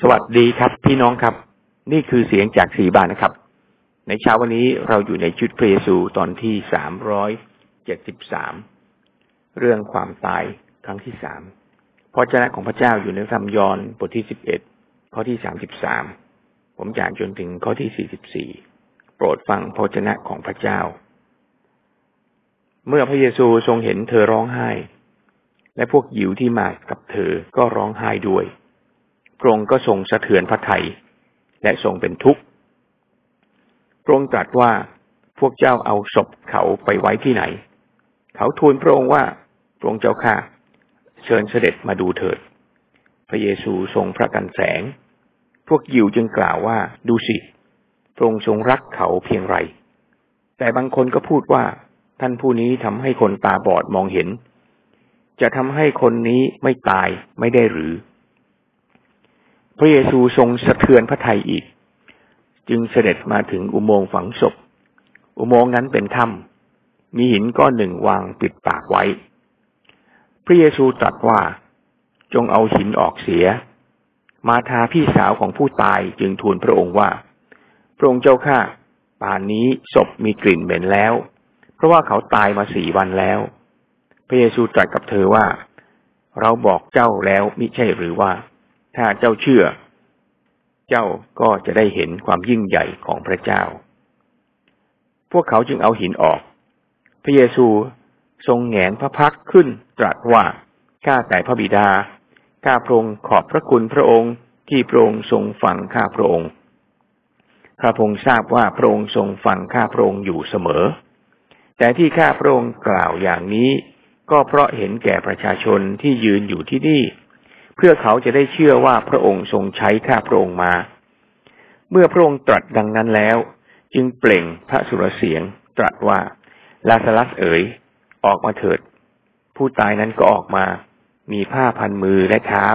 สวัสดีครับ พี่น้องครับ นี่คือเสียงจากสีบานนะครับ ในเช้าวันนี้เราอยู่ในชุดพระเยซูตอนที่สามร้อยเจ็ดสิบสามเรื่องความตายครั้งที่สามพระเจ้าของพระเจ้าอยู่ในธรรมยอห์นบทที่สิบเอ็ดข้อที่สามสิบสามผมจะอ่านจนถึงข้อที่สี่สิบสี่โปรดฟังพระเจ้าของพระเจ้า เมื่อพระเยซูทรงเห็นเธอร้องไห้ และพวกยิวที่มากับเธอก็ร้องไห้ด้วย พระองค์ก็ทรงสะเทือนพระทัยและทรงเป็นทุกข์พระองค์ตรัสว่าพวกเจ้าเอาศพเขาไปไว้ที่ไหน เขาทูลพระองค์ว่าพระองค์เจ้าข้าเชิญเสด็จมาดูเถิด พระเยซูทรงพระกันแสง พวกยิวจึงกล่าวว่าดูสิพระองค์ทรงรักเขาเพียงไร แต่บางคนก็พูดว่าท่านผู้นี้ทำให้คนตาบอดมองเห็น จะทำให้คนนี้ไม่ตายไม่ได้หรือ ระเยซูทรงสะเทือนพระทัยอีก จึงเสด็จมาถึงอุโมงค์ฝังศพ อุโมงค์นั้นเป็นถ้ำมีหินก้อนหนึ่งวางปิดปากไว้ พระเยซูตรัสว่าจงเอาหินออกเสีย มาทาพี่สาวของผู้ตายจึงทูลพระองค์ว่า พระองค์เจ้าข้าป่านนี้ศพมีกลิ่นเหม็นแล้ว เพราะว่าเขาตายมาสี่วันแล้ว พระเยซูตรัสกับเธอว่า เราบอกเจ้าแล้วมิใช่หรือว่า ถ้าเจ้าเชื่อ เจ้าก็จะได้เห็นความยิ่งใหญ่ของพระเจ้า พวกเขาจึงเอาหินออก พระเยซูทรงแงนพระพักขึ้นตรัสว่าข้าแต่พระบิดา ข้าพระองค์ขอบพระคุณพระองค์ที่พระองค์ทรงฟังข้าพระองค์ ข้าพระองค์ทราบว่าพระองค์ทรงฟังข้าพระองค์อยู่เสมอ แต่ที่ข้าพระองค์กล่าวอย่างนี้ ก็เพราะเห็นแก่ประชาชนที่ยืนอยู่ที่นี่ เพื่อเขาจะได้เชื่อว่าพระองค์ทรงใช้ข้าพระองค์มา เมื่อพระองค์ตรัสดังนั้นแล้ว จึงเปล่งพระสุรเสียงตรัสว่า ลาสลัสเอ๋ย ออกมาเถิด ผู้ตายนั้นก็ออกมา มีผ้าพันมือและเท้า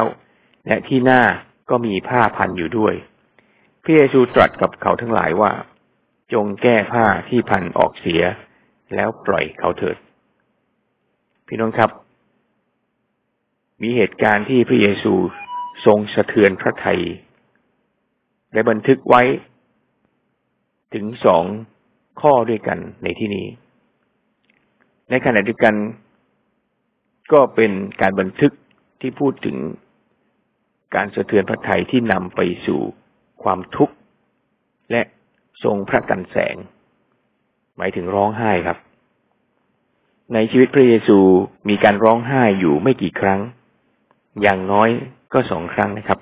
และที่หน้าก็มีผ้าพันอยู่ด้วย พระเยซูตรัสกับเขาทั้งหลายว่า จงแก้ผ้าที่พันออกเสีย แล้วปล่อยเขาเถิด พี่น้องครับ มีเหตุการณ์ที่พระเยซูทรงสะเทือนพระทัยและบันทึกไว้ถึงสองข้อด้วยกันในที่นี้ ในขณะเดียวกัน ก็เป็นการบันทึกที่พูดถึงการสะเทือนพระทัยที่นำไปสู่ความทุกข์ และทรงพระกันแสง หมายถึงร้องไห้ครับ ในชีวิตพระเยซูมีการร้องไห้อยู่ไม่กี่ครั้ง อย่างน้อยก็สองครั้งนะครับ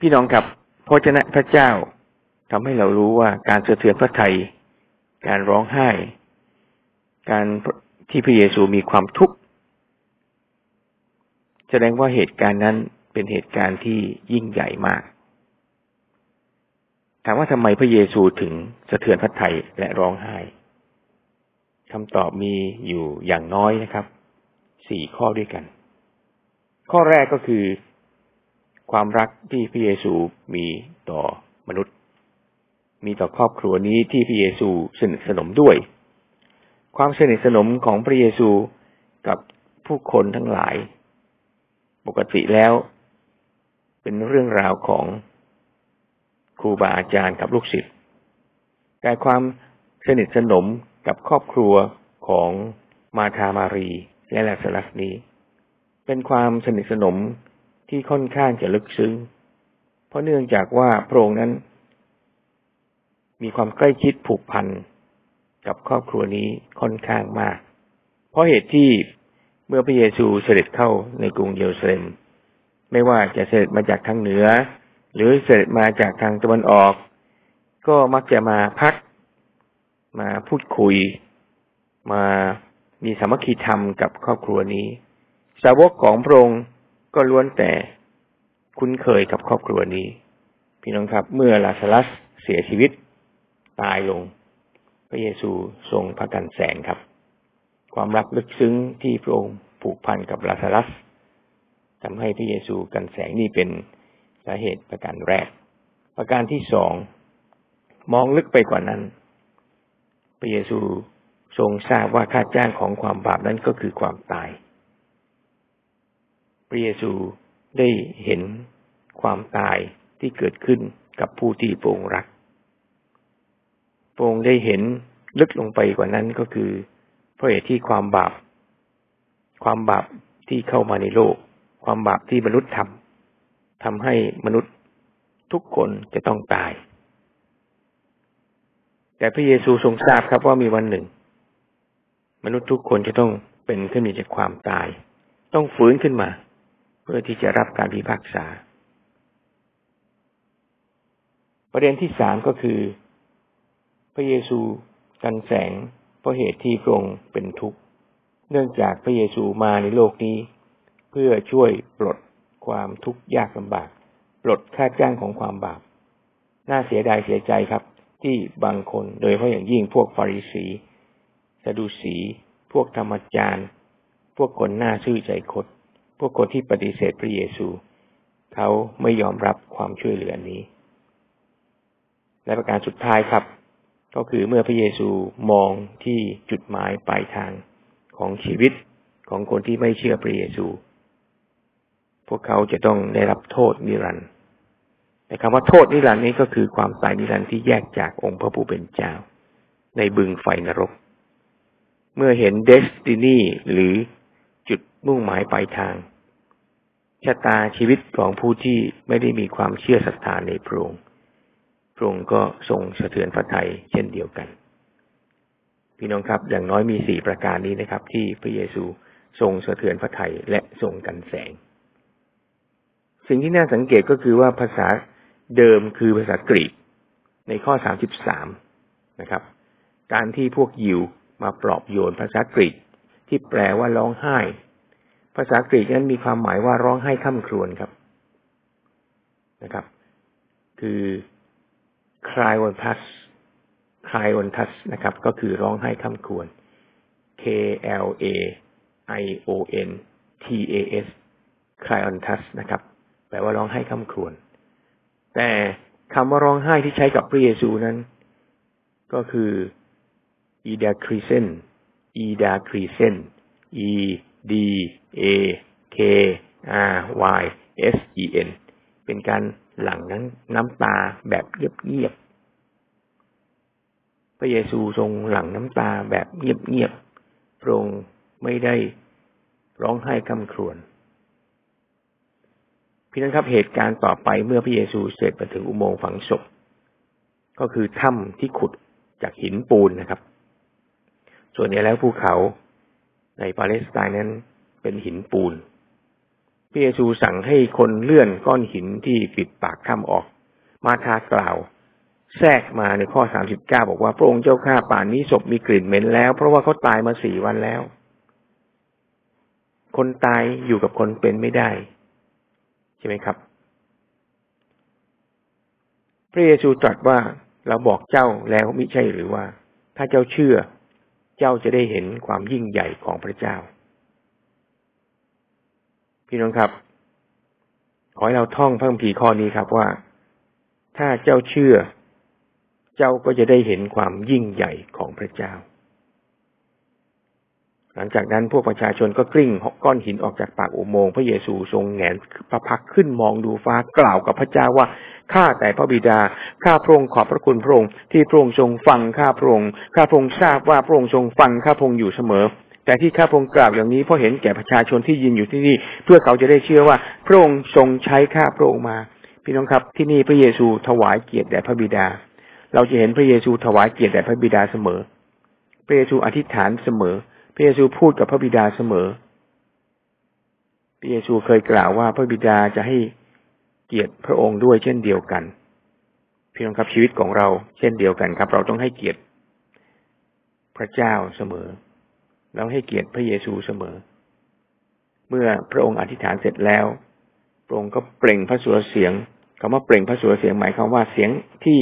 พี่น้องครับพระเจ้าพระเจ้าทำให้เรารู้ว่าการสะเทือนพระทัยการร้องไห้ การที่พระเยซูมีความทุกข์แสดงว่าเหตุการณ์นั้นเป็นเหตุการณ์ที่ยิ่งใหญ่มาก ถามว่าทำไมพระเยซูถึงสะเทือนพระทัยและร้องไห้คำตอบมีอยู่อย่างน้อยนะครับ สี่ข้อด้วยกัน ข้อแรกก็คือ ความรักที่พระเยซูมีต่อมนุษย์ มีต่อครอบครัวนี้ที่พระเยซูสนิทสนมด้วย ความสนิทสนมของพระเยซูกับผู้คนทั้งหลาย ปกติแล้ว เป็นเรื่องราวของครูบาอาจารย์กับลูกศิษย์แต่ความสนิทสนมกับครอบครัวของมาธามารี และลาสลัสนี้ เป็นความสนิทสนมที่ค่อนข้างจะลึกซึ้ง เพราะเนื่องจากว่าพระองค์นั้น มีความใกล้ชิดผูกพันกับครอบครัวนี้ค่อนข้างมาก เพราะเหตุที่เมื่อพระเยซูเสด็จเข้าในกรุงเยรูซาเล็ม ไม่ว่าจะเสด็จมาจากทางเหนือ หรือเสด็จมาจากทางตะวันออก ก็มักจะมาพัก มาพูดคุย มา มีสามัคคีธรรมกับครอบครัวนี้ สาวกของพระองค์ก็ล้วนแต่คุ้นเคยกับครอบครัวนี้ พี่น้องครับ เมื่อลาซาลัสเสียชีวิต ตายลง พระเยซูทรงพระกันแสงครับ ความรักลึกซึ้งที่พระองค์ผูกพันกับลาซาลัสทำให้พระเยซูกันแสงนี่เป็นสาเหตุประการแรก ประการที่สองมองลึกไปกว่านั้น พระเยซู ทรงทราบว่าค่าจ้างของความบาปนั้นก็คือความตาย พระเยซูได้เห็นความตายที่เกิดขึ้นกับผู้ที่พรงรักพรงได้เห็นลึกลงไปกว่านั้นก็คือเพราะเหตุที่ความบาป ความบาปที่เข้ามาในโลก ความบาปที่มนุษย์ทำทำให้มนุษย์ทุกคนจะต้องตาย แต่พระเยซูทรงทราบครับว่ามีวันหนึ่ง มนุษย์ทุกคนจะต้องเป็นขึ้นมีจากความตาย ต้องฟื้นขึ้นมา เพื่อที่จะรับการพิพากษา ประเด็นที่สามก็คือ พระเยซูกันแสงเพราะเหตุที่พระองค์เป็นทุกข์เนื่องจากพระเยซูมาในโลกนี้ เพื่อช่วยปลดความทุกข์ยากลำบาก ปลดค่าจ้างของความบาป น่าเสียดายเสียใจครับ ที่บางคนโดยเฉพาะอย่างยิ่งพวกฟาริสี สะดุสี พวกธรรมจารย์ พวกคนหน้าชื่อใจคด พวกคนที่ปฏิเสธพระเยซู เขาไม่ยอมรับความช่วยเหลือนี้ และประการสุดท้ายครับ ก็คือเมื่อพระเยซูมองที่จุดหมายปลายทางของชีวิตของคนที่ไม่เชื่อพระเยซู พวกเขาจะต้องได้รับโทษนิรันดร์แต่คำว่าโทษนิรันดร์นี้ก็คือความตายนิรันดร์ที่แยกจากองค์พระผู้เป็นเจ้า ในบึงไฟนรก เมื่อเห็น destiny หรือจุดมุ่งหมายปลายทาง ชะตาชีวิตของผู้ที่ไม่ได้มีความเชื่อศรัทธาในพระองค์พระองค์ก็ทรงสะเทือนพระทัยเช่นเดียวกัน พี่น้องครับอย่างน้อยมีสี่ประการนี้นะครับ ที่พระเยซูทรงสะเทือนพระทัยและทรงกันแสง สิ่งที่น่าสังเกตก็คือว่าภาษาเดิมคือภาษากรีกในข้อสามสิบสามนะครับ การที่พวกยิว มาปลอบโยนภาษากรีกที่แปลว่าร้องไห้ ภาษากรีกนั้นมีความหมายว่าร้องไห้ข้ามครวนครับนะครับ คือคลายวันทัสคลายวันทัสนะครับ ก็คือร้องไห้คำควร K L A I O N T A S คลายวันทัสนะครับ แปลว่าร้องไห้คำควรแต่คำว่าร้องไห้ที่ใช้กับพระเยซูนั้น ก็คือ อีดาคริเซนอีดาคริเซน E D A K R Y S E N เป็นการหลั่งนั้นน้ำตาแบบเงียบๆพระเยซูทรงหลั่งน้ำตาแบบเงียบๆพระองค์ไม่ได้ร้องไห้คำครวญพี่น้องครับเหตุการณ์ต่อไปเมื่อพระเยซูเสร็จมาถึงอุโมงค์ฝังศพ ก็คือถ้ำที่ขุดจากหินปูนนะครับ ส่วนใหญ่แล้วภูเขาในปาเลสไตน์นั้นเป็นหินปูนพระเยซูสั่งให้คนเลื่อนก้อนหินที่ปิดปากถ้ำออก มาทากล่าว แทรกมาในข้อสามสิบเก้าบอกว่าพระองค์เจ้าข้าป่านนี้ศพมีกลิ่นเหม็นแล้ว เพราะว่าเขาตายมาสี่วันแล้ว คนตายอยู่กับคนเป็นไม่ได้ ใช่ไหมครับ พระเยซูตรัสว่าเราบอกเจ้าแล้วมิใช่หรือว่า ถ้าเจ้าเชื่อ เจ้าจะได้เห็นความยิ่งใหญ่ของพระเจ้า พี่น้องครับ ขอให้เราท่องพระคัมภีร์ข้อนี้ครับว่า ถ้าเจ้าเชื่อ เจ้าก็จะได้เห็นความยิ่งใหญ่ของพระเจ้า หลังจากนั้นพวกประชาชนก็กลิ้งก้อนหินออกจากปากอุโมงค์พระเยซูทรงแงนพระพักขึ้นมองดูฟ้ากล่าวกับพระเจ้าว่าข้าแต่พระบิดาข้าพระองค์ขอบพระคุณพระองค์ที่พระองค์ทรงฟังข้าพระองค์ข้าพระองค์ทราบว่าพระองค์ทรงฟังข้าพระองค์อยู่เสมอ แต่ที่ข้าพระองค์กราบอย่างนี้เพราะเห็นแก่ประชาชนที่ยินอยู่ที่นี่ เพื่อเขาจะได้เชื่อว่าพระองค์ทรงใช้ข้าพระองค์มา พี่น้องครับที่นี่พระเยซูถวายเกียรติแด่พระบิดา เราจะเห็นพระเยซูถวายเกียรติแด่พระบิดาเสมอ พระเยซูอธิษฐานเสมอ ระเยซูพูดกับพระบิดาเสมอ พระเยซูเคยกล่าวว่าพระบิดาจะให้เกียรติพระองค์ด้วยเช่นเดียวกัน พี่น้องครับชีวิตของเราเช่นเดียวกันครับ เราต้องให้เกียรติพระเจ้าเสมอ เราให้เกียรติพระเยซูเสมอ เมื่อพระองค์อธิษฐานเสร็จแล้ว พระองค์ก็เปล่งพระสุรเสียงคำว่าเปล่งพระสุรเสียงหมายความว่าเสียงที่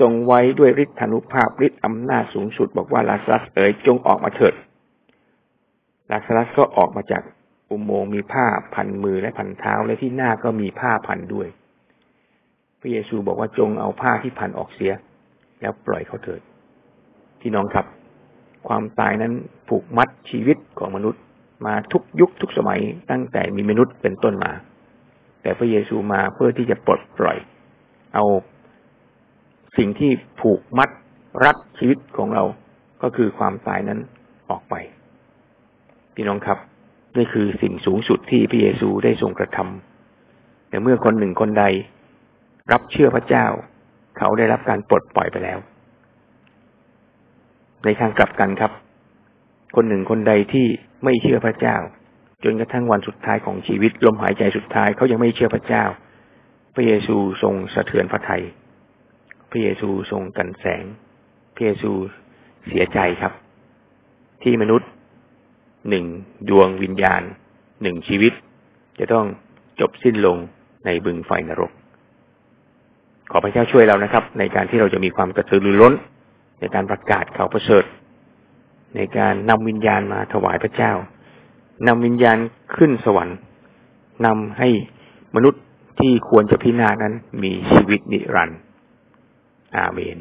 ทรงไว้ด้วยฤทธานุภาพฤทธิอำนาจสูงสุด บอกว่าลาซัสเอ๋ยจงออกมาเถิด ลาซัสก็ออกมาจากอุโมงค์มีผ้าพันมือและพันเท้าและที่หน้าก็มีผ้าพันด้วย พระเยซูบอกว่าจงเอาผ้าที่พันออกเสีย แล้วปล่อยเขาเถิด ที่น้องครับ ความตายนั้นผูกมัดชีวิตของมนุษย์มาทุกยุคทุกสมัยตั้งแต่มีมนุษย์เป็นต้นมา แต่พระเยซูมาเพื่อที่จะปลดปล่อย เอาสิ่งที่ผูกมัดรัดชีวิตของเราก็คือความตายนั้นออกไป พี่น้องครับนี่คือสิ่งสูงสุดที่พระเยซูได้ทรงกระทำแต่เมื่อคนหนึ่งคนใด รับเชื่อพระเจ้า เขาได้รับการปลดปล่อยไปแล้ว ในทางกลับกันครับ คนหนึ่งคนใดที่ไม่เชื่อพระเจ้า จนกระทั่งวันสุดท้ายของชีวิตลมหายใจสุดท้ายเขายังไม่เชื่อพระเจ้า พระเยซูทรงสะเทือนพระทัยพระเยซูทรงกันแสง พระเยซูเสียใจครับ ที่มนุษย์ หนึ่งดวงวิญญาณหนึ่งชีวิต จะต้องจบสิ้นลงในบึงไฟนรก ขอพระเจ้าช่วยเรานะครับ ในการที่เราจะมีความกระตือรือร้น ในการประกาศข่าวประเสริฐ ในการนำวิญญาณมาถวายพระเจ้านำวิญญาณขึ้นสวรรค์นำให้มนุษย์ที่ควรจะพินาศนั้นมีชีวิตนิรันดร์อาเมน